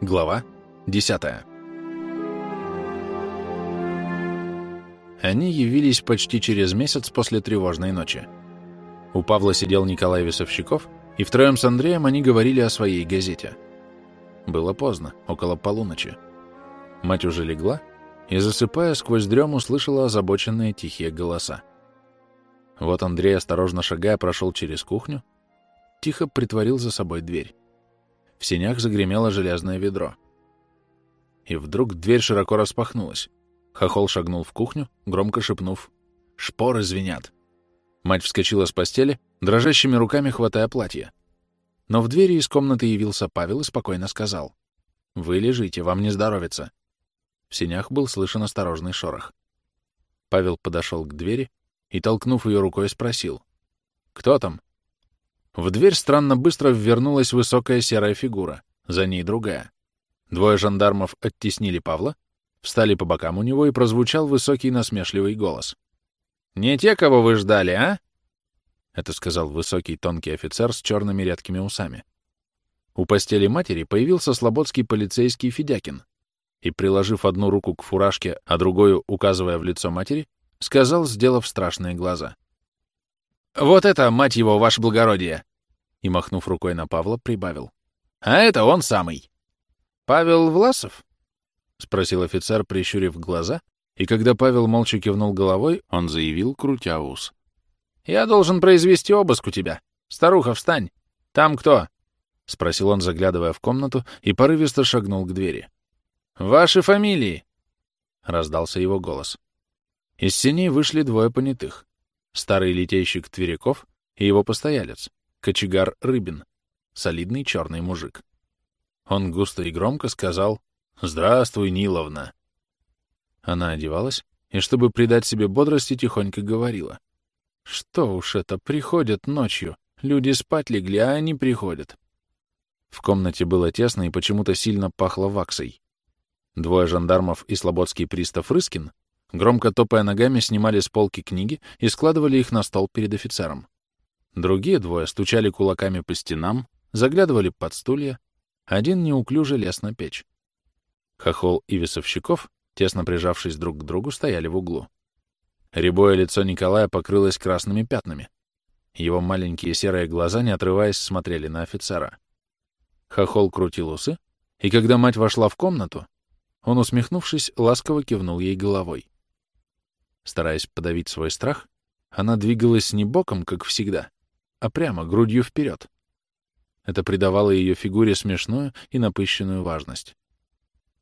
Глава 10 Они явились почти через месяц после тревожной ночи. У Павла сидел Николай Весовщиков, и втроем с Андреем они говорили о своей газете. Было поздно, около полуночи. Мать уже легла, и, засыпая, сквозь дрему слышала озабоченные тихие голоса. Вот Андрей, осторожно шагая, прошел через кухню, тихо притворил за собой дверь. В сенях загремело железное ведро. И вдруг дверь широко распахнулась. Хохол шагнул в кухню, громко шепнув «Шпоры звенят!». Мать вскочила с постели, дрожащими руками хватая платье. Но в двери из комнаты явился Павел и спокойно сказал «Вы лежите, вам не здоровится». В сенях был слышен осторожный шорох. Павел подошел к двери и, толкнув ее рукой, спросил «Кто там?». В дверь странно быстро ввернулась высокая серая фигура, за ней другая. Двое жандармов оттеснили Павла, встали по бокам у него, и прозвучал высокий насмешливый голос. «Не те, кого вы ждали, а?» Это сказал высокий тонкий офицер с черными редкими усами. У постели матери появился слободский полицейский Федякин и, приложив одну руку к фуражке, а другую, указывая в лицо матери, сказал, сделав страшные глаза. «Вот это, мать его, ваше благородие! И, махнув рукой на Павла, прибавил. «А это он самый!» «Павел Власов?» — спросил офицер, прищурив глаза, и когда Павел молча кивнул головой, он заявил, крутя ус. «Я должен произвести обыск у тебя. Старуха, встань! Там кто?» — спросил он, заглядывая в комнату, и порывисто шагнул к двери. «Ваши фамилии!» — раздался его голос. Из синей вышли двое понятых. Старый литейщик Тверяков и его постоялец, кочегар Рыбин, солидный черный мужик. Он густо и громко сказал «Здравствуй, Ниловна». Она одевалась и, чтобы придать себе бодрости, тихонько говорила. «Что уж это, приходят ночью. Люди спать легли, а они приходят». В комнате было тесно и почему-то сильно пахло ваксой. Двое жандармов и слободский пристав Рыскин, громко топая ногами, снимали с полки книги и складывали их на стол перед офицером. Другие двое стучали кулаками по стенам, заглядывали под стулья, один неуклюже лез на печь. Хохол и Весовщиков, тесно прижавшись друг к другу, стояли в углу. Рябое лицо Николая покрылось красными пятнами. Его маленькие серые глаза, не отрываясь, смотрели на офицера. Хохол крутил усы, и когда мать вошла в комнату, он, усмехнувшись, ласково кивнул ей головой. Стараясь подавить свой страх, она двигалась не боком, как всегда, а прямо, грудью вперед. Это придавало ее фигуре смешную и напыщенную важность.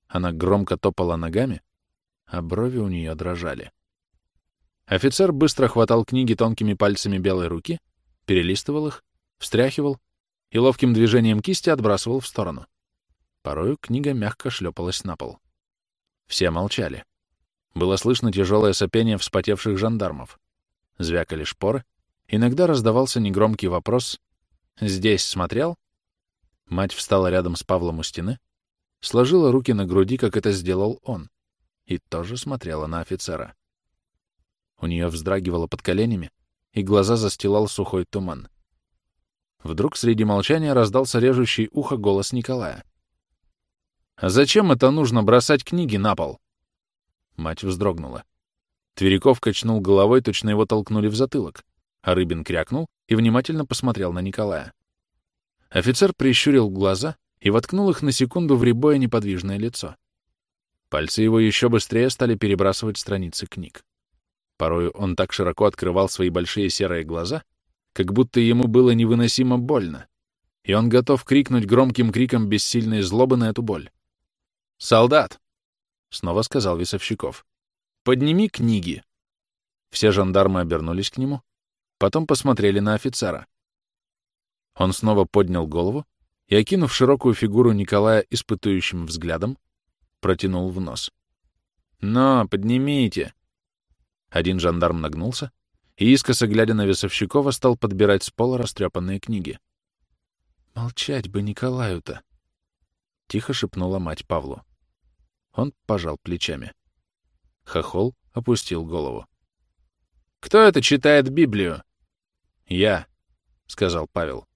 Она громко топала ногами, а брови у нее дрожали. Офицер быстро хватал книги тонкими пальцами белой руки, перелистывал их, встряхивал и ловким движением кисти отбрасывал в сторону. Порою книга мягко шлепалась на пол. Все молчали. Было слышно тяжелое сопение вспотевших жандармов. Звякали шпоры, Иногда раздавался негромкий вопрос «Здесь смотрел?» Мать встала рядом с Павлом у стены, сложила руки на груди, как это сделал он, и тоже смотрела на офицера. У нее вздрагивало под коленями, и глаза застилал сухой туман. Вдруг среди молчания раздался режущий ухо голос Николая. «А зачем это нужно бросать книги на пол?» Мать вздрогнула. Тверяков качнул головой, точно его толкнули в затылок. А Рыбин крякнул и внимательно посмотрел на Николая. Офицер прищурил глаза и воткнул их на секунду в рябое неподвижное лицо. Пальцы его еще быстрее стали перебрасывать страницы книг. Порою он так широко открывал свои большие серые глаза, как будто ему было невыносимо больно, и он готов крикнуть громким криком бессильной злобы на эту боль. «Солдат!» — снова сказал Весовщиков. «Подними книги!» Все жандармы обернулись к нему, Потом посмотрели на офицера. Он снова поднял голову и, окинув широкую фигуру Николая испытующим взглядом, протянул в нос. «Но, поднимите!» Один жандарм нагнулся и, искоса глядя на Весовщикова, стал подбирать с пола растрепанные книги. «Молчать бы Николаю-то!» — тихо шепнула мать Павлу. Он пожал плечами. Хохол опустил голову. «Кто это читает Библию?» «Я», — сказал Павел.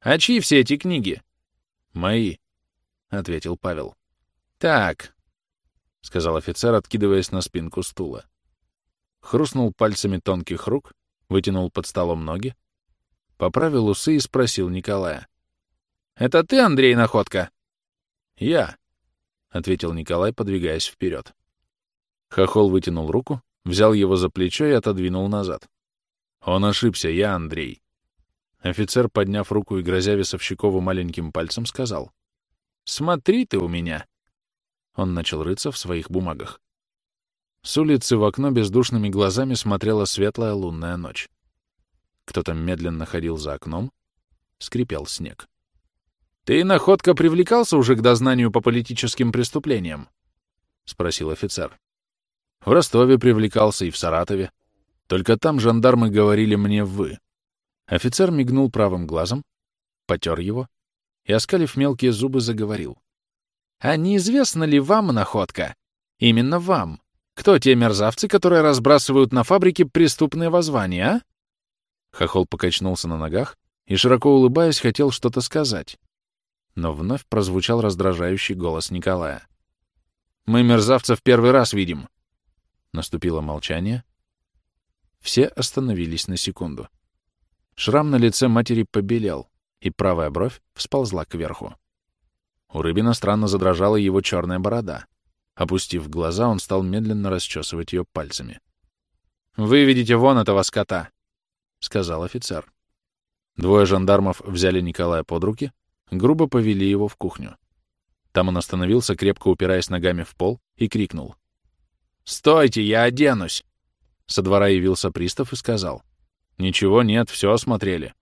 «А чьи все эти книги?» «Мои». ответил Павел. «Так», — сказал офицер, откидываясь на спинку стула. Хрустнул пальцами тонких рук, вытянул под столом ноги, поправил усы и спросил Николая. «Это ты, Андрей Находка?» «Я», — ответил Николай, подвигаясь вперед. Хохол вытянул руку, взял его за плечо и отодвинул назад. «Он ошибся, я Андрей». Офицер, подняв руку и грозя Весовщикову маленьким пальцем, сказал. «Смотри ты у меня!» Он начал рыться в своих бумагах. С улицы в окно бездушными глазами смотрела светлая лунная ночь. Кто-то медленно ходил за окном, скрипел снег. «Ты, находка, привлекался уже к дознанию по политическим преступлениям?» — спросил офицер. «В Ростове привлекался и в Саратове. Только там жандармы говорили мне «вы». Офицер мигнул правым глазом, потер его и, оскалив мелкие зубы, заговорил. «А неизвестно ли вам, находка, именно вам, кто те мерзавцы, которые разбрасывают на фабрике преступные воззвания, а?» Хохол покачнулся на ногах и, широко улыбаясь, хотел что-то сказать. Но вновь прозвучал раздражающий голос Николая. «Мы мерзавцев первый раз видим!» Наступило молчание. Все остановились на секунду. Шрам на лице матери побелел, и правая бровь всползла кверху. У Рыбина странно задрожала его черная борода. Опустив глаза, он стал медленно расчесывать ее пальцами. «Выведите вон этого скота!» — сказал офицер. Двое жандармов взяли Николая под руки, грубо повели его в кухню. Там он остановился, крепко упираясь ногами в пол, и крикнул. «Стойте, я оденусь!» Со двора явился пристав и сказал. «Ничего нет, все осмотрели».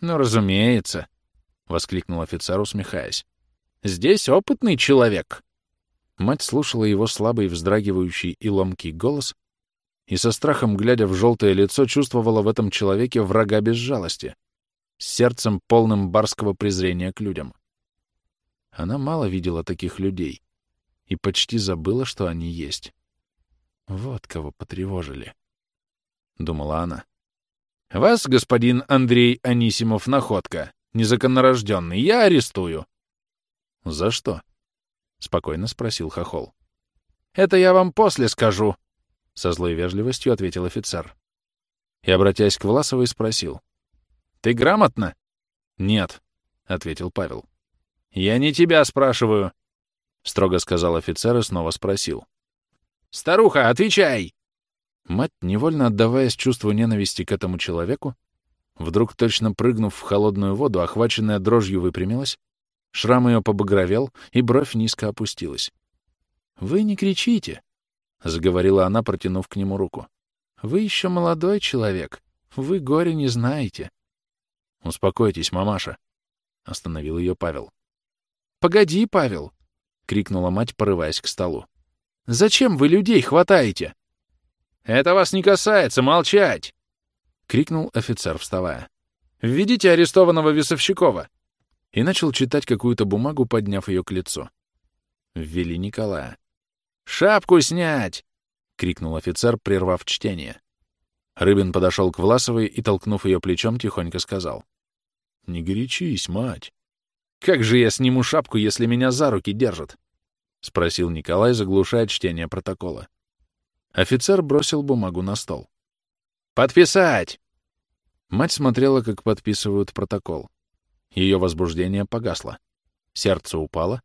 «Ну, разумеется», — воскликнул офицер, усмехаясь. «Здесь опытный человек». Мать слушала его слабый, вздрагивающий и ломкий голос и со страхом, глядя в желтое лицо, чувствовала в этом человеке врага без жалости, с сердцем полным барского презрения к людям. Она мало видела таких людей и почти забыла, что они есть. Вот кого потревожили, — думала она. Вас, господин Андрей Анисимов, находка, незаконнорожденный, я арестую. — За что? — спокойно спросил Хохол. — Это я вам после скажу, — со злой вежливостью ответил офицер. И, обратясь к Власовой, спросил. — Ты грамотно? — Нет, — ответил Павел. — Я не тебя спрашиваю, — строго сказал офицер и снова спросил. — Старуха, отвечай! Мать, невольно отдаваясь чувству ненависти к этому человеку, вдруг точно прыгнув в холодную воду, охваченная дрожью выпрямилась, шрам ее побагровел, и бровь низко опустилась. «Вы не кричите», — заговорила она, протянув к нему руку. «Вы еще молодой человек. Вы горе не знаете». «Успокойтесь, мамаша», — остановил ее Павел. «Погоди, Павел!» — крикнула мать, порываясь к столу. «Зачем вы людей хватаете?» «Это вас не касается, молчать!» — крикнул офицер, вставая. «Введите арестованного Весовщикова!» И начал читать какую-то бумагу, подняв ее к лицу. Ввели Николая. «Шапку снять!» — крикнул офицер, прервав чтение. Рыбин подошел к Власовой и, толкнув ее плечом, тихонько сказал. «Не горячись, мать!» «Как же я сниму шапку, если меня за руки держат?» — спросил Николай, заглушая чтение протокола. Офицер бросил бумагу на стол. «Подписать!» Мать смотрела, как подписывают протокол. Ее возбуждение погасло. Сердце упало.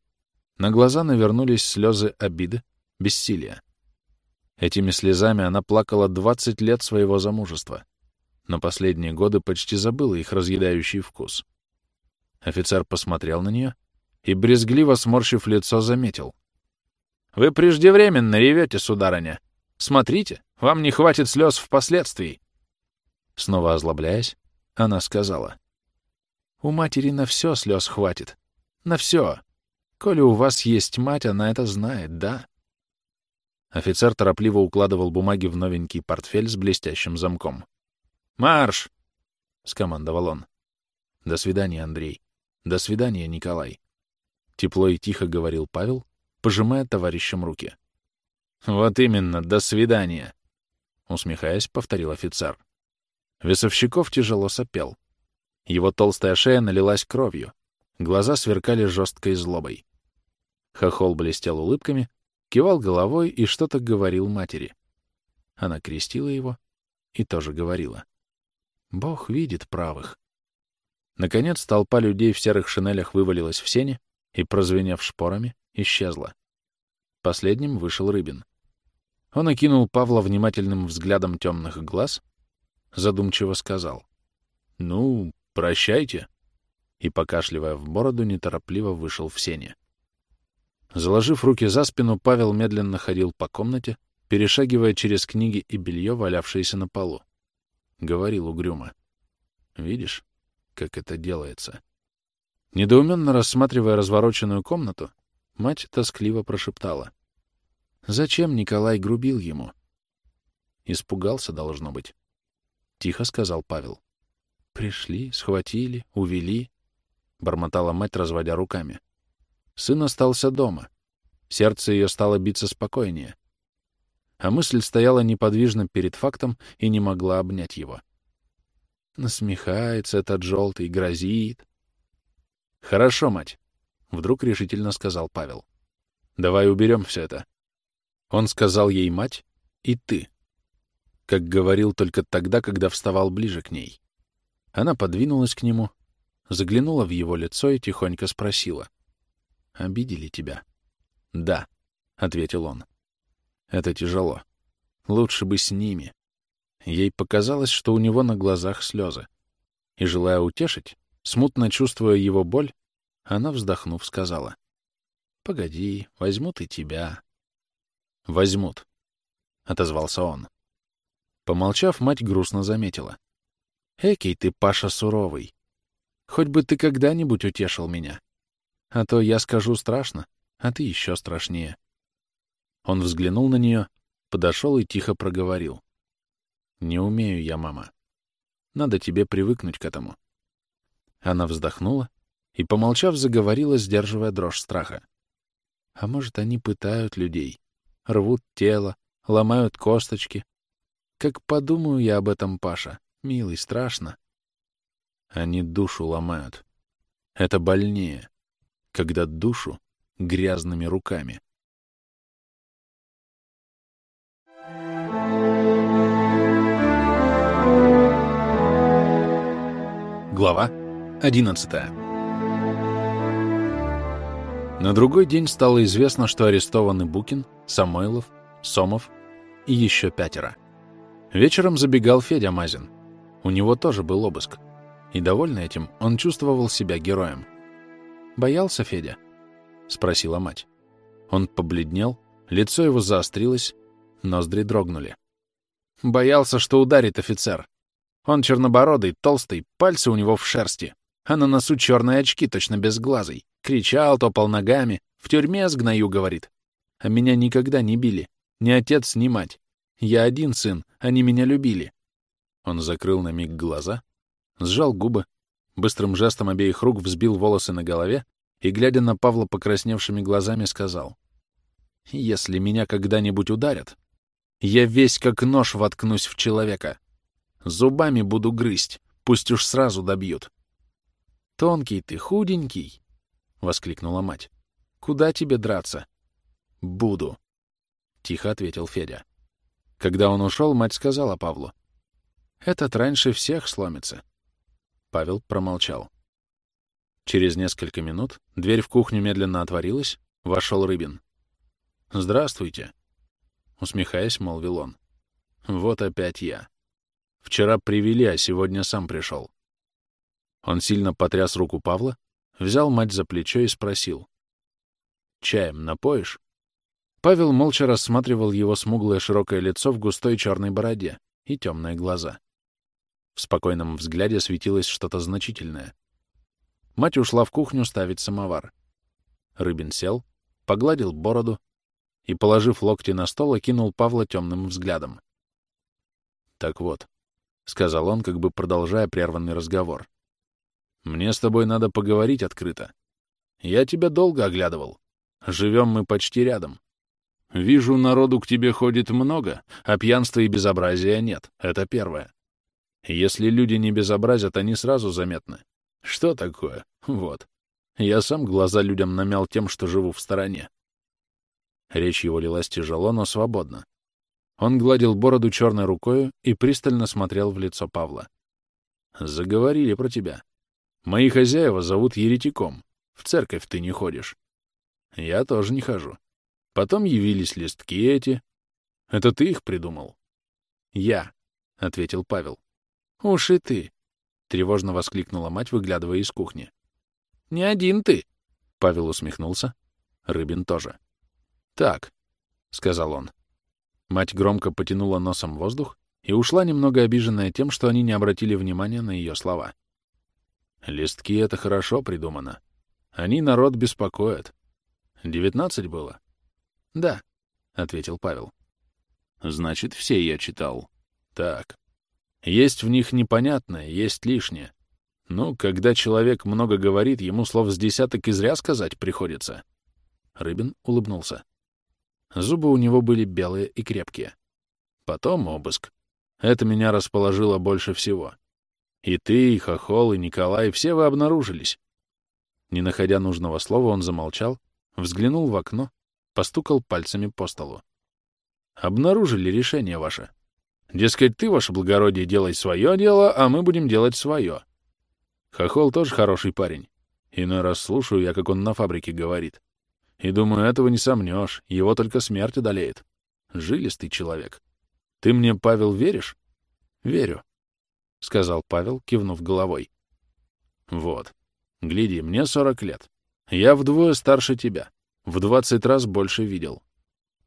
На глаза навернулись слезы обиды, бессилия. Этими слезами она плакала 20 лет своего замужества, но последние годы почти забыла их разъедающий вкус. Офицер посмотрел на нее и, брезгливо сморщив лицо, заметил. «Вы преждевременно ревете, сударыня. Смотрите, вам не хватит слез впоследствии. Снова озлобляясь, она сказала. У матери на все слез хватит. На все. Коли у вас есть мать, она это знает, да? Офицер торопливо укладывал бумаги в новенький портфель с блестящим замком. «Марш!» — скомандовал он. «До свидания, Андрей. До свидания, Николай». Тепло и тихо говорил Павел, пожимая товарищам руки. «Вот именно, до свидания!» Усмехаясь, повторил офицер. Весовщиков тяжело сопел. Его толстая шея налилась кровью, глаза сверкали жесткой злобой. Хохол блестел улыбками, кивал головой и что-то говорил матери. Она крестила его и тоже говорила. Бог видит правых. Наконец толпа людей в серых шинелях вывалилась в сене и, прозвенев шпорами, исчезла. Последним вышел Рыбин. Он окинул Павла внимательным взглядом темных глаз, задумчиво сказал. «Ну, прощайте», и, покашливая в бороду, неторопливо вышел в сене. Заложив руки за спину, Павел медленно ходил по комнате, перешагивая через книги и белье, валявшиеся на полу. Говорил угрюмо. «Видишь, как это делается?» Недоуменно рассматривая развороченную комнату, мать тоскливо прошептала. «Зачем Николай грубил ему?» Испугался, должно быть. Тихо сказал Павел. «Пришли, схватили, увели», — бормотала мать, разводя руками. Сын остался дома. Сердце ее стало биться спокойнее. А мысль стояла неподвижно перед фактом и не могла обнять его. Насмехается этот желтый, грозит. «Хорошо, мать», — вдруг решительно сказал Павел. «Давай уберем все это». Он сказал ей «мать» и «ты», как говорил только тогда, когда вставал ближе к ней. Она подвинулась к нему, заглянула в его лицо и тихонько спросила. Обидели тебя? Да, ответил он. Это тяжело. Лучше бы с ними. Ей показалось, что у него на глазах слезы. И, желая утешить, смутно чувствуя его боль, она, вздохнув, сказала. «Погоди, возьмут и тебя». «Возьмут», — отозвался он. Помолчав, мать грустно заметила. «Экий ты, Паша, суровый. Хоть бы ты когда-нибудь утешил меня. А то я скажу страшно, а ты еще страшнее. Он взглянул на нее, подошел и тихо проговорил. «Не умею я, мама. Надо тебе привыкнуть к этому». Она вздохнула и, помолчав, заговорила, сдерживая дрожь страха. «А может, они пытают людей, рвут тело, ломают косточки. Как подумаю я об этом, Паша, милый, страшно. Они душу ломают. Это больнее когда душу грязными руками. Глава 11 На другой день стало известно, что арестованы Букин, Самойлов, Сомов и еще пятеро. Вечером забегал Федя Мазин. У него тоже был обыск. И, довольный этим, он чувствовал себя героем. Боялся Федя? — спросила мать. Он побледнел, лицо его заострилось, ноздри дрогнули. Боялся, что ударит офицер. Он чернобородый, толстый, пальцы у него в шерсти, а на носу черные очки, точно безглазый. Кричал, топал ногами. В тюрьме сгною, говорит. А меня никогда не били. Ни отец, ни мать. Я один сын, они меня любили. Он закрыл на миг глаза, сжал губы, быстрым жестом обеих рук взбил волосы на голове и, глядя на Павла покрасневшими глазами, сказал, «Если меня когда-нибудь ударят, я весь как нож воткнусь в человека. Зубами буду грызть, пусть уж сразу добьют». «Тонкий ты, худенький!» — воскликнула мать. «Куда тебе драться?» «Буду», — тихо ответил Федя. Когда он ушел, мать сказала Павлу. «Этот раньше всех сломится. Павел промолчал. Через несколько минут дверь в кухню медленно отворилась, вошел Рыбин. «Здравствуйте», — усмехаясь, молвил он. «Вот опять я. Вчера привели, а сегодня сам пришел». Он сильно потряс руку Павла, взял мать за плечо и спросил. «Чаем напоишь?» Павел молча рассматривал его смуглое широкое лицо в густой черной бороде и темные глаза. В спокойном взгляде светилось что-то значительное. Мать ушла в кухню ставить самовар. Рыбин сел, погладил бороду и, положив локти на стол, окинул Павла темным взглядом. «Так вот», — сказал он, как бы продолжая прерванный разговор, — «мне с тобой надо поговорить открыто. Я тебя долго оглядывал. Живем мы почти рядом. Вижу, народу к тебе ходит много, а пьянства и безобразия нет. Это первое. Если люди не безобразят, они сразу заметны. Что такое? Вот. Я сам глаза людям намял тем, что живу в стороне. Речь его лилась тяжело, но свободно. Он гладил бороду черной рукою и пристально смотрел в лицо Павла. «Заговорили про тебя. Мои хозяева зовут еретиком. В церковь ты не ходишь. Я тоже не хожу. Потом явились листки эти. Это ты их придумал?» «Я», — ответил Павел. «Уж и ты», — тревожно воскликнула мать, выглядывая из кухни. «Не один ты», — Павел усмехнулся. Рыбин тоже. «Так», — сказал он. Мать громко потянула носом воздух и ушла немного обиженная тем, что они не обратили внимания на ее слова. «Листки — это хорошо придумано. Они народ беспокоят. Девятнадцать было?» «Да», — ответил Павел. «Значит, все я читал. Так. Есть в них непонятное, есть лишнее. Ну, когда человек много говорит, ему слов с десяток и зря сказать приходится». Рыбин улыбнулся. Зубы у него были белые и крепкие. Потом обыск. Это меня расположило больше всего. И ты, и Хохол, и Николай, все вы обнаружились. Не находя нужного слова, он замолчал, взглянул в окно, постукал пальцами по столу. Обнаружили решение ваше. Дескать, ты, ваше благородие, делай свое дело, а мы будем делать свое. Хохол тоже хороший парень. Иной раз слушаю я, как он на фабрике говорит. И думаю, этого не сомнешь, его только смерть одолеет. Жилистый человек. Ты мне, Павел, веришь? Верю, — сказал Павел, кивнув головой. Вот. Гляди, мне сорок лет. Я вдвое старше тебя. В двадцать раз больше видел.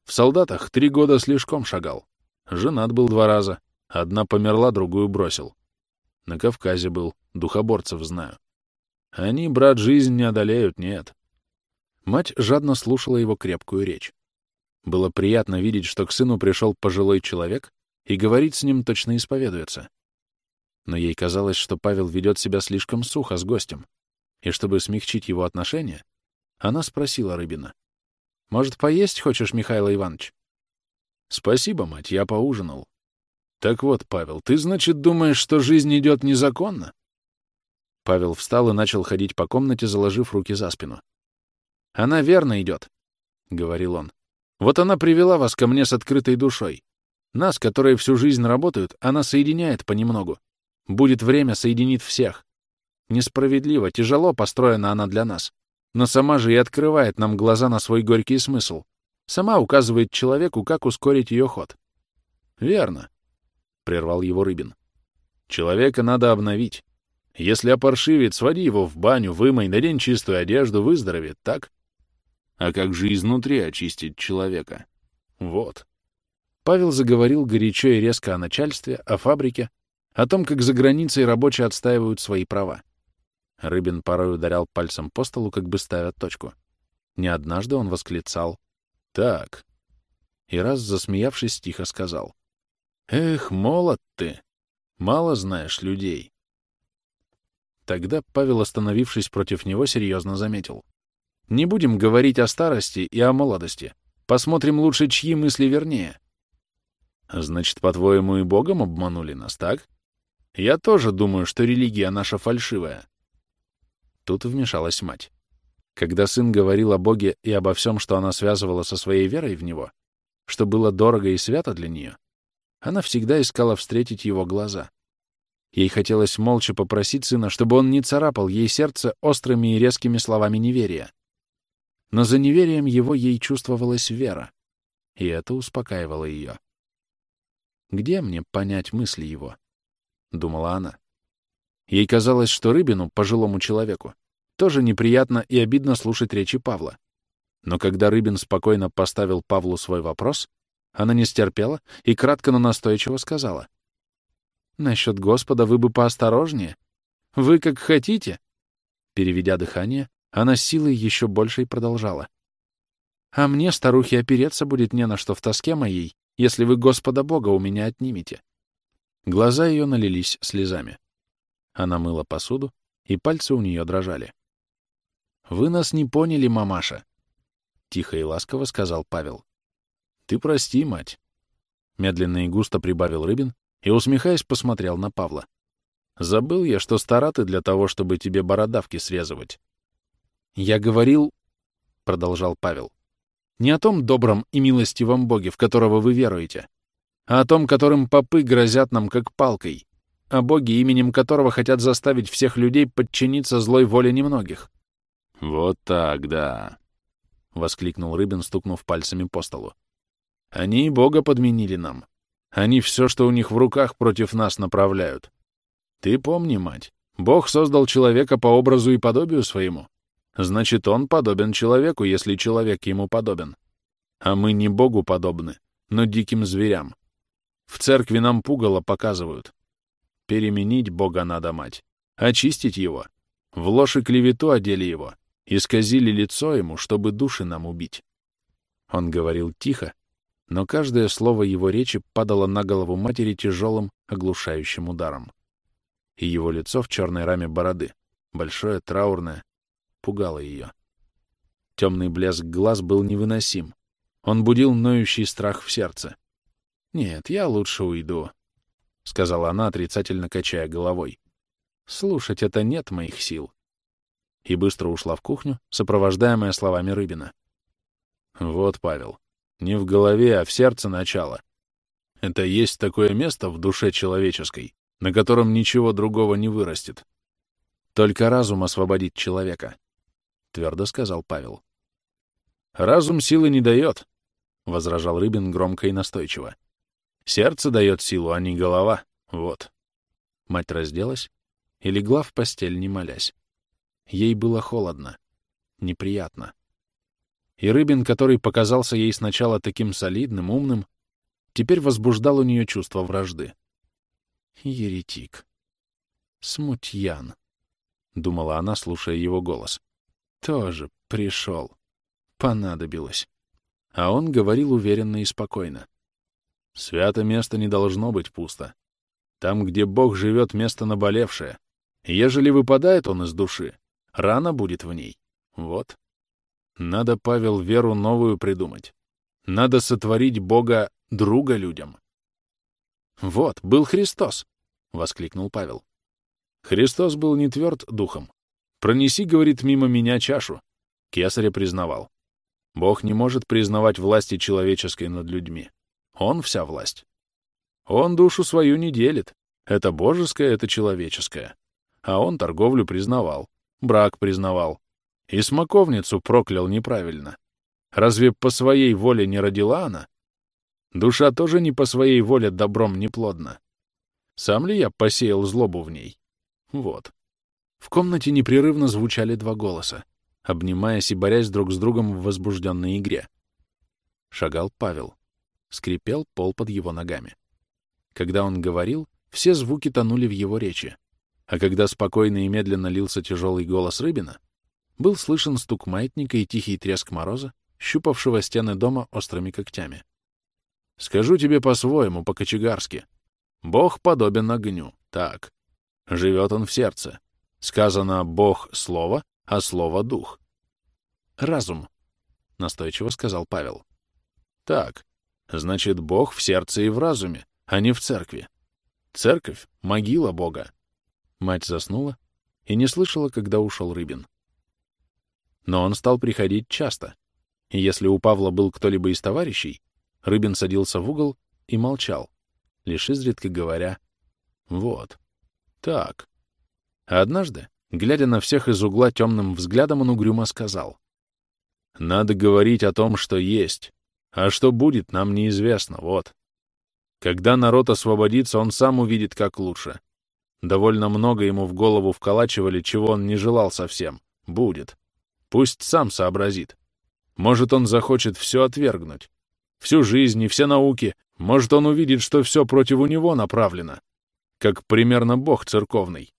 В солдатах три года слишком шагал. Женат был два раза. Одна померла, другую бросил. На Кавказе был, духоборцев знаю. Они, брат, жизнь не одолеют, нет. Мать жадно слушала его крепкую речь. Было приятно видеть, что к сыну пришел пожилой человек и говорить с ним точно исповедуется. Но ей казалось, что Павел ведет себя слишком сухо с гостем, и чтобы смягчить его отношение, она спросила Рыбина. «Может, поесть хочешь, Михаил Иванович?» «Спасибо, мать, я поужинал». «Так вот, Павел, ты, значит, думаешь, что жизнь идет незаконно?» Павел встал и начал ходить по комнате, заложив руки за спину. Она верно идет, — говорил он. Вот она привела вас ко мне с открытой душой. Нас, которые всю жизнь работают, она соединяет понемногу. Будет время, соединит всех. Несправедливо, тяжело построена она для нас. Но сама же и открывает нам глаза на свой горький смысл. Сама указывает человеку, как ускорить ее ход. Верно, — прервал его Рыбин. Человека надо обновить. Если опоршивит, своди его в баню, вымой, надень чистую одежду, выздоровеет, так? А как же изнутри очистить человека? Вот. Павел заговорил горячо и резко о начальстве, о фабрике, о том, как за границей рабочие отстаивают свои права. Рыбин порой ударял пальцем по столу, как бы ставя точку. Не однажды он восклицал «Так». И раз, засмеявшись, тихо сказал «Эх, молод ты! Мало знаешь людей». Тогда Павел, остановившись против него, серьезно заметил. Не будем говорить о старости и о молодости. Посмотрим лучше, чьи мысли вернее. Значит, по-твоему, и Богом обманули нас, так? Я тоже думаю, что религия наша фальшивая. Тут вмешалась мать. Когда сын говорил о Боге и обо всем, что она связывала со своей верой в Него, что было дорого и свято для нее, она всегда искала встретить его глаза. Ей хотелось молча попросить сына, чтобы он не царапал ей сердце острыми и резкими словами неверия но за неверием его ей чувствовалась вера, и это успокаивало ее. «Где мне понять мысли его?» — думала она. Ей казалось, что Рыбину, пожилому человеку, тоже неприятно и обидно слушать речи Павла. Но когда Рыбин спокойно поставил Павлу свой вопрос, она не стерпела и кратко, но настойчиво сказала. «Насчет Господа вы бы поосторожнее. Вы как хотите». Переведя дыхание, она силой еще большей продолжала. «А мне, старухе, опереться будет не на что в тоске моей, если вы Господа Бога у меня отнимете». Глаза ее налились слезами. Она мыла посуду, и пальцы у нее дрожали. «Вы нас не поняли, мамаша», — тихо и ласково сказал Павел. «Ты прости, мать», — медленно и густо прибавил Рыбин и, усмехаясь, посмотрел на Павла. «Забыл я, что стара ты для того, чтобы тебе бородавки срезывать. «Я говорил, — продолжал Павел, — не о том добром и милостивом Боге, в которого вы веруете, а о том, которым попы грозят нам как палкой, о Боге, именем которого хотят заставить всех людей подчиниться злой воле немногих». «Вот так, да», — воскликнул Рыбин, стукнув пальцами по столу. «Они и Бога подменили нам. Они все, что у них в руках, против нас направляют. Ты помни, мать, Бог создал человека по образу и подобию своему. Значит, он подобен человеку, если человек ему подобен. А мы не Богу подобны, но диким зверям. В церкви нам пугало показывают. Переменить Бога надо, мать. Очистить его. В ложь и клевету одели его. Исказили лицо ему, чтобы души нам убить. Он говорил тихо, но каждое слово его речи падало на голову матери тяжелым, оглушающим ударом. И его лицо в черной раме бороды, большое, траурное, пугало ее. Темный блеск глаз был невыносим. Он будил ноющий страх в сердце. «Нет, я лучше уйду», — сказала она, отрицательно качая головой. «Слушать это нет моих сил». И быстро ушла в кухню, сопровождаемая словами Рыбина. «Вот, Павел, не в голове, а в сердце начало. Это есть такое место в душе человеческой, на котором ничего другого не вырастет. Только разум освободит человека, — твердо сказал Павел. Разум силы не дает, — возражал Рыбин громко и настойчиво. Сердце дает силу, а не голова. Вот. Мать разделась и легла в постель, не молясь. Ей было холодно, неприятно. И Рыбин, который показался ей сначала таким солидным, умным, теперь возбуждал у нее чувство вражды. «Еретик. Смутьян», — думала она, слушая его голос. «Тоже пришел. Понадобилось». А он говорил уверенно и спокойно. «Свято место не должно быть пусто. Там, где Бог живет, место наболевшее. Ежели выпадает он из души, рана будет в ней. Вот. Надо, Павел, веру новую придумать. Надо сотворить Бога друга людям. «Вот, был Христос!» — воскликнул Павел. Христос был не тверд духом. «Пронеси, — говорит, — мимо меня чашу». Кесаря признавал. Бог не может признавать власти человеческой над людьми. Он вся власть. Он душу свою не делит. Это божеское, это человеческое. А он торговлю признавал, брак признавал, и смоковницу проклял неправильно. Разве по своей воле не родила она? Душа тоже не по своей воле добром не плодна. Сам ли я посеял злобу в ней? Вот. В комнате непрерывно звучали два голоса, обнимаясь и борясь друг с другом в возбужденной игре. Шагал Павел. Скрипел пол под его ногами. Когда он говорил, все звуки тонули в его речи. А когда спокойно и медленно лился тяжелый голос Рыбина, был слышен стук маятника и тихий треск мороза, щупавшего стены дома острыми когтями. «Скажу тебе по-своему, по-кочегарски. Бог подобен огню. Так. Живет он в сердце. Сказано «Бог — слово», а слово — дух. «Разум», — настойчиво сказал Павел. «Так. Значит, Бог в сердце и в разуме, а не в церкви. Церковь — могила Бога». Мать заснула и не слышала, когда ушел Рыбин. Но он стал приходить часто. И если у Павла был кто-либо из товарищей, Рыбин садился в угол и молчал, лишь изредка говоря «Вот, так». А однажды, глядя на всех из угла темным взглядом, он угрюмо сказал «Надо говорить о том, что есть, а что будет, нам неизвестно, вот. Когда народ освободится, он сам увидит, как лучше. Довольно много ему в голову вколачивали, чего он не желал совсем. Будет. Пусть сам сообразит. Может, он захочет все отвергнуть. Всю жизнь и все науки. Может, он увидит, что все против у него направлено. Как примерно бог церковный.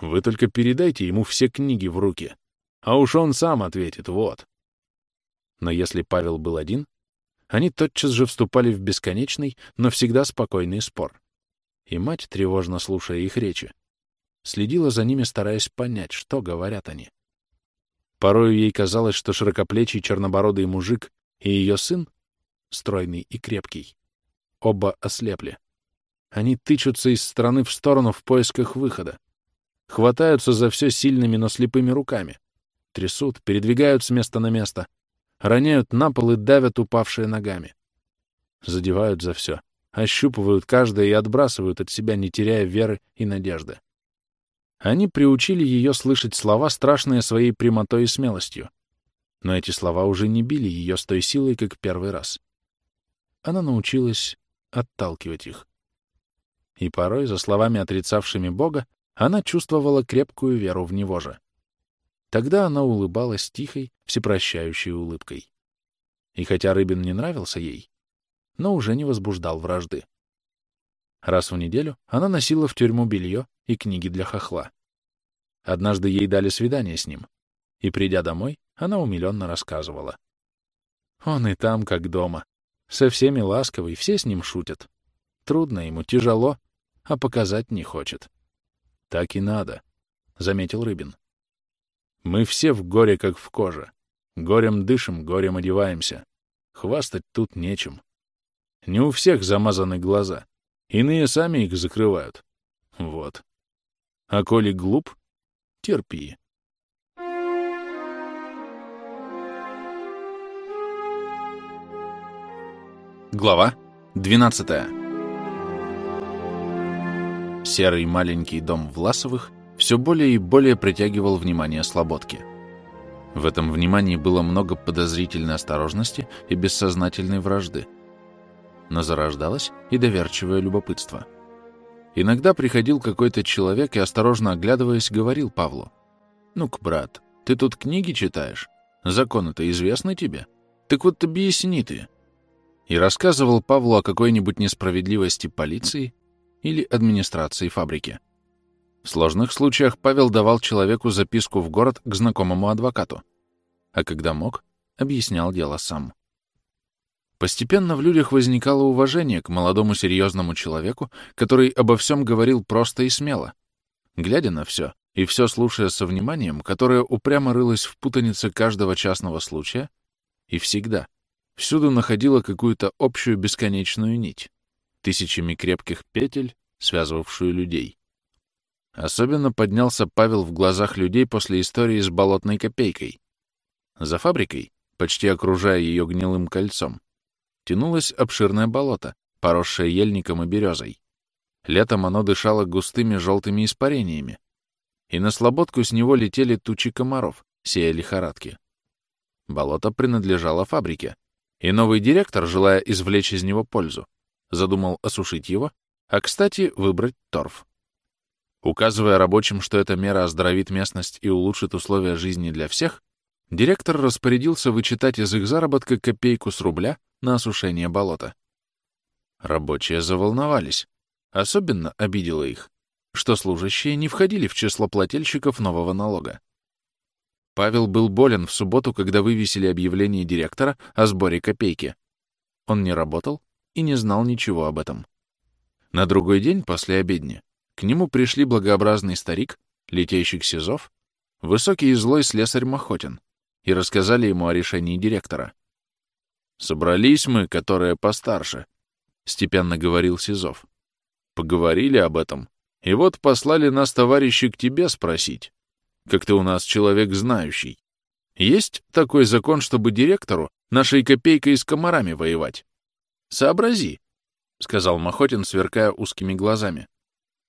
Вы только передайте ему все книги в руки. А уж он сам ответит, вот. Но если Павел был один, они тотчас же вступали в бесконечный, но всегда спокойный спор. И мать, тревожно слушая их речи, следила за ними, стараясь понять, что говорят они. Порою ей казалось, что широкоплечий чернобородый мужик и ее сын, стройный и крепкий, оба ослепли. Они тычутся из стороны в сторону в поисках выхода, хватаются за все сильными, но слепыми руками. трясут, передвигают с места на место, роняют на пол и давят упавшие ногами. Задевают за все, ощупывают каждое и отбрасывают от себя, не теряя веры и надежды. Они приучили ее слышать слова, страшные своей прямотой и смелостью. Но эти слова уже не били ее с той силой, как первый раз. Она научилась отталкивать их. И порой, за словами отрицавшими Бога, она чувствовала крепкую веру в Него же. Тогда она улыбалась тихой, всепрощающей улыбкой. И хотя Рыбин не нравился ей, но уже не возбуждал вражды. Раз в неделю она носила в тюрьму белье и книги для хохла. Однажды ей дали свидание с ним, и, придя домой, она умиленно рассказывала. Он и там, как дома. Со всеми ласковый, все с ним шутят. Трудно ему, тяжело, а показать не хочет. Так и надо, — заметил Рыбин. Мы все в горе, как в коже. Горем дышим, горем одеваемся. Хвастать тут нечем. Не у всех замазаны глаза. Иные сами их закрывают. Вот. А коли глуп, терпи. Глава 12 Серый маленький дом Власовых все более и более притягивал внимание Слободки. В этом внимании было много подозрительной осторожности и бессознательной вражды. Но зарождалось и доверчивое любопытство. Иногда приходил какой-то человек и, осторожно оглядываясь, говорил Павлу. «Ну-ка, брат, ты тут книги читаешь? Законы-то известны тебе? Так вот объясни ты». И рассказывал Павлу о какой-нибудь несправедливости полиции или администрации фабрики. В сложных случаях Павел давал человеку записку в город к знакомому адвокату, а когда мог, объяснял дело сам. Постепенно в людях возникало уважение к молодому серьезному человеку, который обо всем говорил просто и смело, глядя на все и все слушая со вниманием, которое упрямо рылось в путанице каждого частного случая и всегда, всюду находило какую-то общую бесконечную нить, тысячами крепких петель, связывавшую людей. Особенно поднялся Павел в глазах людей после истории с болотной копейкой. За фабрикой, почти окружая ее гнилым кольцом, тянулось обширное болото, поросшее ельником и березой. Летом оно дышало густыми желтыми испарениями, и на слободку с него летели тучи комаров, сея лихорадки. Болото принадлежало фабрике, и новый директор, желая извлечь из него пользу, задумал осушить его, а, кстати, выбрать торф. Указывая рабочим, что эта мера оздоровит местность и улучшит условия жизни для всех, директор распорядился вычитать из их заработка копейку с рубля на осушение болота. Рабочие заволновались. Особенно обидело их, что служащие не входили в число плательщиков нового налога. Павел был болен в субботу, когда вывесили объявление директора о сборе копейки. Он не работал и не знал ничего об этом. На другой день после обедни к нему пришли благообразный старик, летейщик СИЗОВ, высокий и злой слесарь Махотин, и рассказали ему о решении директора. «Собрались мы, которые постарше», — степенно говорил Сизов. «Поговорили об этом, и вот послали нас товарищи к тебе спросить, как ты у нас человек знающий. Есть такой закон, чтобы директору нашей копейкой с комарами воевать? Сообрази», — сказал Махотин, сверкая узкими глазами.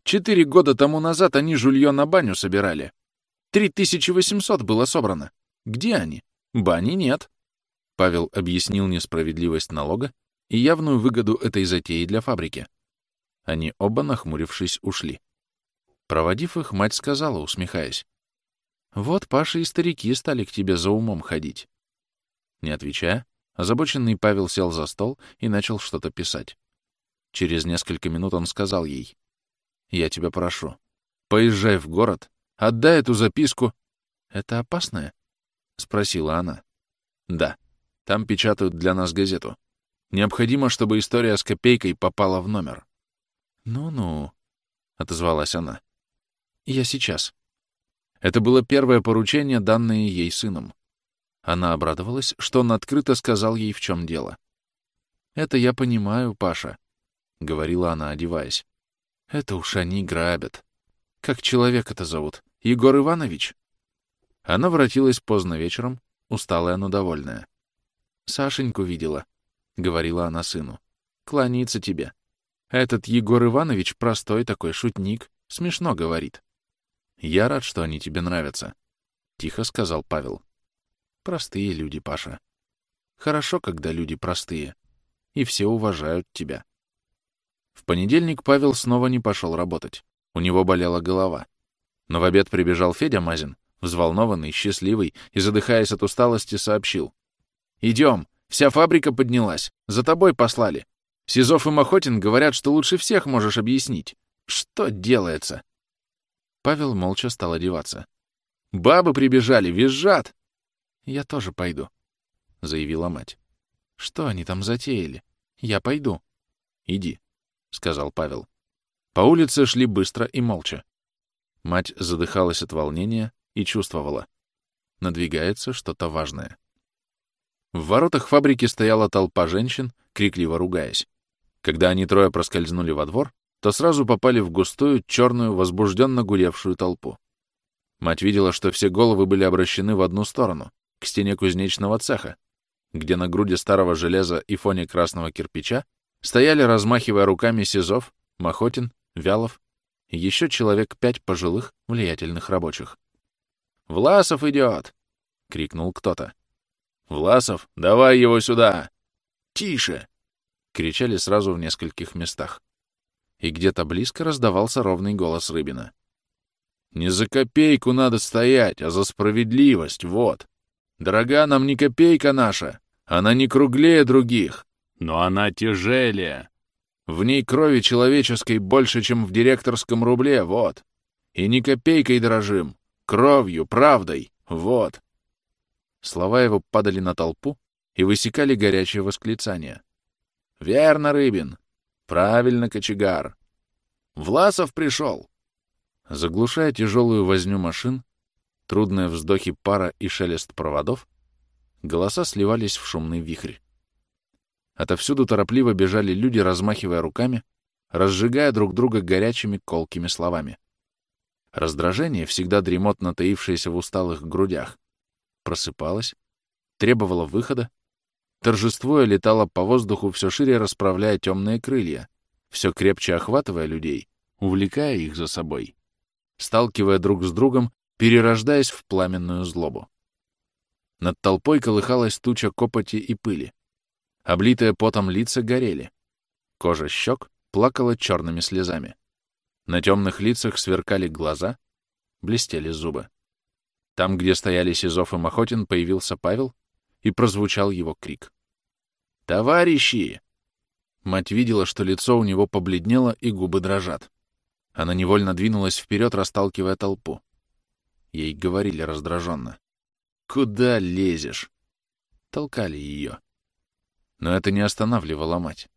Четыре года тому назад они жулье на баню собирали. Три тысячи восемьсот было собрано. Где они? Бани нет. Павел объяснил несправедливость налога и явную выгоду этой затеи для фабрики. Они оба, нахмурившись, ушли. Проводив их, мать сказала, усмехаясь. «Вот Паша и старики стали к тебе за умом ходить». Не отвечая, озабоченный Павел сел за стол и начал что-то писать. Через несколько минут он сказал ей. Я тебя прошу, поезжай в город, отдай эту записку. Это опасное? Спросила она. Да. Там печатают для нас газету. Необходимо, чтобы история с копейкой попала в номер. Ну-ну, отозвалась она. Я сейчас. Это было первое поручение, данное ей сыном. Она обрадовалась, что он открыто сказал ей, в чем дело. «Это я понимаю, Паша», — говорила она, одеваясь. Это уж они грабят. Как человек это зовут? Егор Иванович? Она воротилась поздно вечером, усталая, но довольная. «Сашеньку видела», — говорила она сыну. «Кланяется тебе. Этот Егор Иванович простой такой шутник, смешно говорит». «Я рад, что они тебе нравятся», — тихо сказал Павел. «Простые люди, Паша. Хорошо, когда люди простые, и все уважают тебя». В понедельник Павел снова не пошел работать. У него болела голова. Но в обед прибежал Федя Мазин, взволнованный, счастливый и, задыхаясь от усталости, сообщил. «Идем! Вся фабрика поднялась. За тобой послали. Сизов и Мохотин говорят, что лучше всех можешь объяснить. Что делается?» Павел молча стал одеваться. «Бабы прибежали, визжат!» «Я тоже пойду», — заявила мать. «Что они там затеяли? Я пойду». «Иди», — сказал Павел. По улице шли быстро и молча. Мать задыхалась от волнения и чувствовала. Надвигается что-то важное. В воротах фабрики стояла толпа женщин, крикливо ругаясь. Когда они трое проскользнули во двор, то сразу попали в густую, черную, возбужденно гудевшую толпу. Мать видела, что все головы были обращены в одну сторону, к стене кузнечного цеха, где на груди старого железа и фоне красного кирпича стояли, размахивая руками Сизов, Махотин, Вялов и еще человек пять пожилых, влиятельных рабочих. «Власов идет!» — крикнул кто-то. «Власов, давай его сюда!» «Тише!» — кричали сразу в нескольких местах и где-то близко раздавался ровный голос Рыбина. «Не за копейку надо стоять, а за справедливость, вот. Дорога нам не копейка наша, она не круглее других, но она тяжелее. В ней крови человеческой больше, чем в директорском рубле, вот. И не копейкой дорожим, кровью, правдой, вот». Слова его падали на толпу и высекали горячее восклицание. «Верно, Рыбин, Правильно, кочегар. Власов пришел. Заглушая тяжелую возню машин, трудные вздохи пара и шелест проводов, голоса сливались в шумный вихрь. Отовсюду торопливо бежали люди, размахивая руками, разжигая друг друга горячими колкими словами. Раздражение, всегда дремотно таившееся в усталых грудях, просыпалось, требовало выхода, торжествуя летала по воздуху, все шире расправляя темные крылья, все крепче охватывая людей, увлекая их за собой, сталкивая друг с другом, перерождаясь в пламенную злобу. Над толпой колыхалась туча копоти и пыли. Облитые потом лица горели. Кожа щек плакала черными слезами. На темных лицах сверкали глаза, блестели зубы. Там, где стояли Сизов и Махотин, появился Павел, и прозвучал его крик. «Товарищи!» Мать видела, что лицо у него побледнело и губы дрожат. Она невольно двинулась вперед, расталкивая толпу. Ей говорили раздраженно. «Куда лезешь?» Толкали ее. Но это не останавливало мать.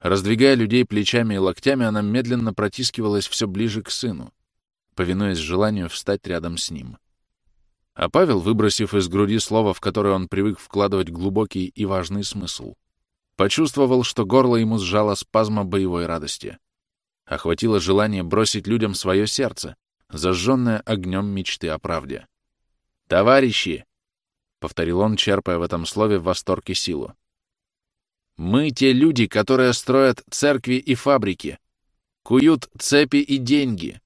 Раздвигая людей плечами и локтями, она медленно протискивалась все ближе к сыну, повинуясь желанию встать рядом с ним. А Павел, выбросив из груди слово, в которое он привык вкладывать глубокий и важный смысл, Почувствовал, что горло ему сжало спазма боевой радости. Охватило желание бросить людям свое сердце, зажженное огнем мечты о правде. «Товарищи!» — повторил он, черпая в этом слове в восторге силу. «Мы те люди, которые строят церкви и фабрики, куют цепи и деньги.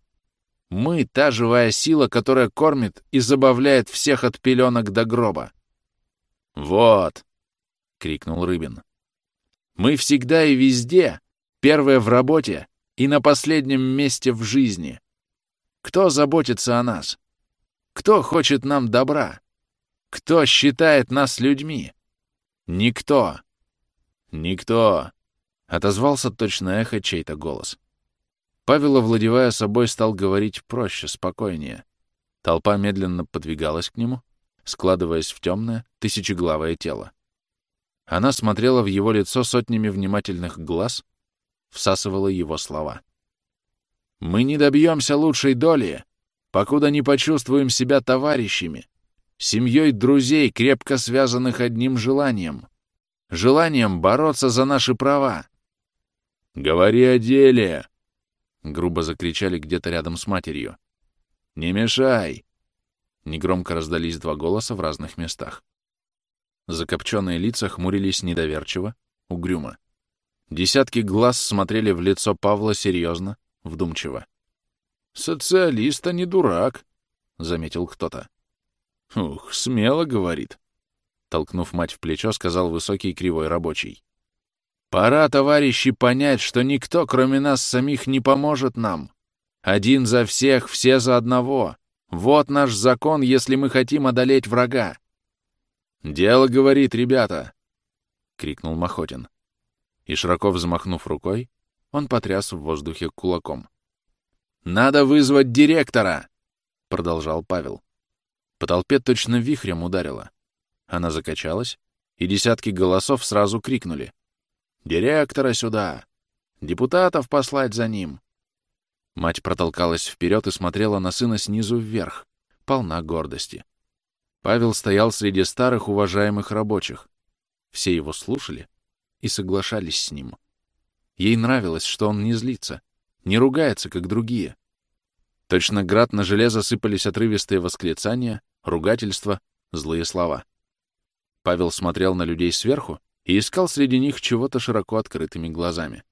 Мы — та живая сила, которая кормит и забавляет всех от пеленок до гроба». «Вот!» — крикнул Рыбин. Мы всегда и везде, первые в работе и на последнем месте в жизни. Кто заботится о нас? Кто хочет нам добра? Кто считает нас людьми? Никто. Никто. Отозвался точно эхо чей-то голос. Павел, овладевая собой, стал говорить проще, спокойнее. Толпа медленно подвигалась к нему, складываясь в темное, тысячеглавое тело. Она смотрела в его лицо сотнями внимательных глаз, всасывала его слова. «Мы не добьемся лучшей доли, покуда не почувствуем себя товарищами, семьей друзей, крепко связанных одним желанием, желанием бороться за наши права». «Говори о деле!» — грубо закричали где-то рядом с матерью. «Не мешай!» Негромко раздались два голоса в разных местах. Закопченные лица хмурились недоверчиво, угрюмо. Десятки глаз смотрели в лицо Павла серьезно, вдумчиво. «Социалист, а не дурак», — заметил кто-то. «Ух, смело говорит», — толкнув мать в плечо, сказал высокий кривой рабочий. «Пора, товарищи, понять, что никто, кроме нас самих, не поможет нам. Один за всех, все за одного. Вот наш закон, если мы хотим одолеть врага». «Дело говорит, ребята!» — крикнул Махотин. И, широко взмахнув рукой, он потряс в воздухе кулаком. «Надо вызвать директора!» — продолжал Павел. По толпе точно вихрем ударило. Она закачалась, и десятки голосов сразу крикнули. «Директора сюда! Депутатов послать за ним!» Мать протолкалась вперед и смотрела на сына снизу вверх, полна гордости. Павел стоял среди старых уважаемых рабочих. Все его слушали и соглашались с ним. Ей нравилось, что он не злится, не ругается, как другие. Точно град на железо сыпались отрывистые восклицания, ругательства, злые слова. Павел смотрел на людей сверху и искал среди них чего-то широко открытыми глазами.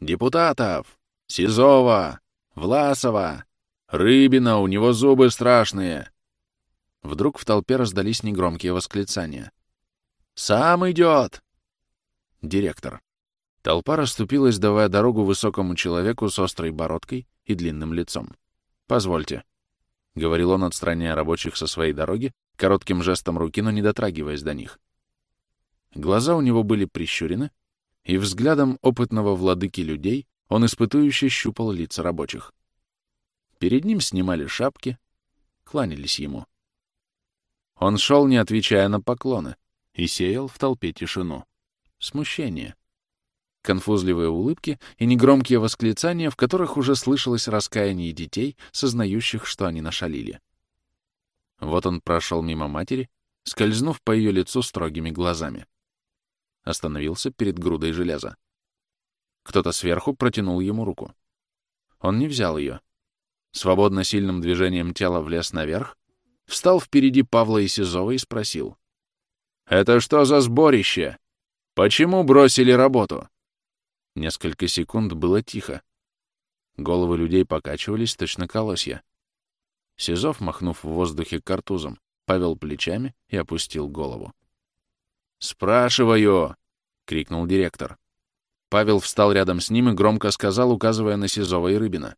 «Депутатов! Сизова! Власова! Рыбина, у него зубы страшные!» Вдруг в толпе раздались негромкие восклицания. «Сам идет!» Директор. Толпа расступилась, давая дорогу высокому человеку с острой бородкой и длинным лицом. «Позвольте», — говорил он, отстраняя рабочих со своей дороги, коротким жестом руки, но не дотрагиваясь до них. Глаза у него были прищурены, и взглядом опытного владыки людей он испытующе щупал лица рабочих. Перед ним снимали шапки, кланялись ему. Он шел, не отвечая на поклоны, и сеял в толпе тишину. Смущение. Конфузливые улыбки и негромкие восклицания, в которых уже слышалось раскаяние детей, сознающих, что они нашалили. Вот он прошел мимо матери, скользнув по ее лицу строгими глазами. Остановился перед грудой железа. Кто-то сверху протянул ему руку. Он не взял ее. Свободно сильным движением тела влез наверх, встал впереди Павла и Сизова и спросил. «Это что за сборище? Почему бросили работу?» Несколько секунд было тихо. Головы людей покачивались, точно колосья. Сизов, махнув в воздухе картузом, повел плечами и опустил голову. «Спрашиваю!» — крикнул директор. Павел встал рядом с ним и громко сказал, указывая на Сизова и Рыбина.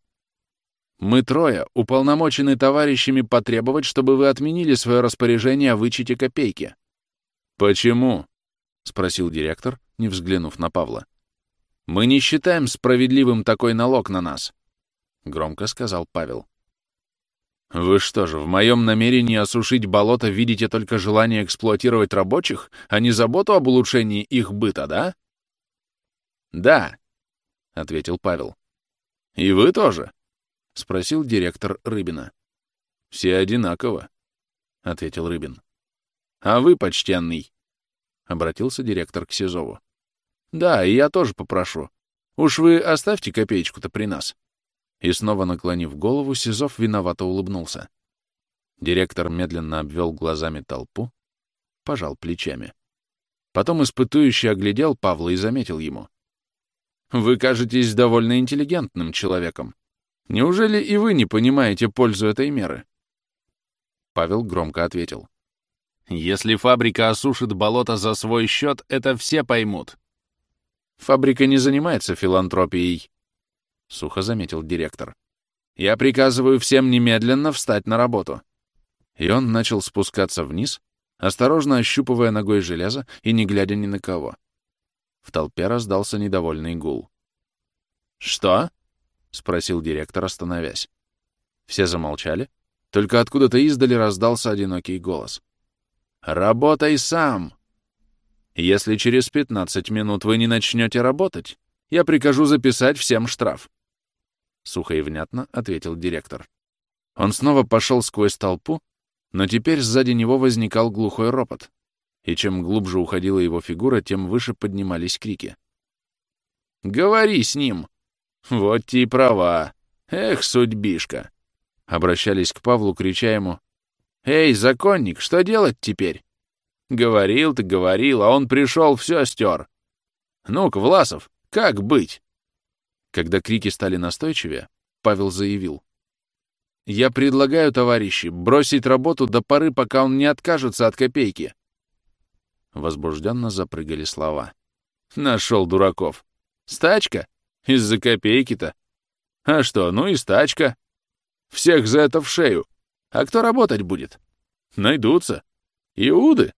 Мы трое уполномочены товарищами потребовать, чтобы вы отменили свое распоряжение о вычете копейки. Почему? спросил директор, не взглянув на Павла. Мы не считаем справедливым такой налог на нас, громко сказал Павел. Вы что же, в моем намерении осушить болото видите только желание эксплуатировать рабочих, а не заботу об улучшении их быта, да? Да, ответил Павел. И вы тоже? — спросил директор Рыбина. «Все одинаково», — ответил Рыбин. «А вы, почтенный?» — обратился директор к Сизову. «Да, и я тоже попрошу. Уж вы оставьте копеечку-то при нас». И снова наклонив голову, Сизов виновато улыбнулся. Директор медленно обвел глазами толпу, пожал плечами. Потом испытующий оглядел Павла и заметил ему. «Вы кажетесь довольно интеллигентным человеком. Неужели и вы не понимаете пользу этой меры? Павел громко ответил. Если фабрика осушит болото за свой счет, это все поймут. Фабрика не занимается филантропией, сухо заметил директор. Я приказываю всем немедленно встать на работу. И он начал спускаться вниз, осторожно ощупывая ногой железо и не глядя ни на кого. В толпе раздался недовольный гул. «Что?» — спросил директор, остановясь. Все замолчали, только откуда-то издали раздался одинокий голос. «Работай сам! Если через пятнадцать минут вы не начнете работать, я прикажу записать всем штраф». Сухо и внятно ответил директор. Он снова пошел сквозь толпу, но теперь сзади него возникал глухой ропот, и чем глубже уходила его фигура, тем выше поднимались крики. «Говори с ним!» Вот те и права. Эх, судьбишка. Обращались к Павлу, крича ему. «Эй, законник, что делать теперь?» «Говорил ты, говорил, а он пришел, все стер. Ну-ка, Власов, как быть?» Когда крики стали настойчивее, Павел заявил. «Я предлагаю, товарищи, бросить работу до поры, пока он не откажется от копейки». Возбужденно запрыгали слова. «Нашел дураков. Стачка? Из-за копейки-то. А что, ну и стачка. Всех за это в шею. А кто работать будет? Найдутся. Иуды?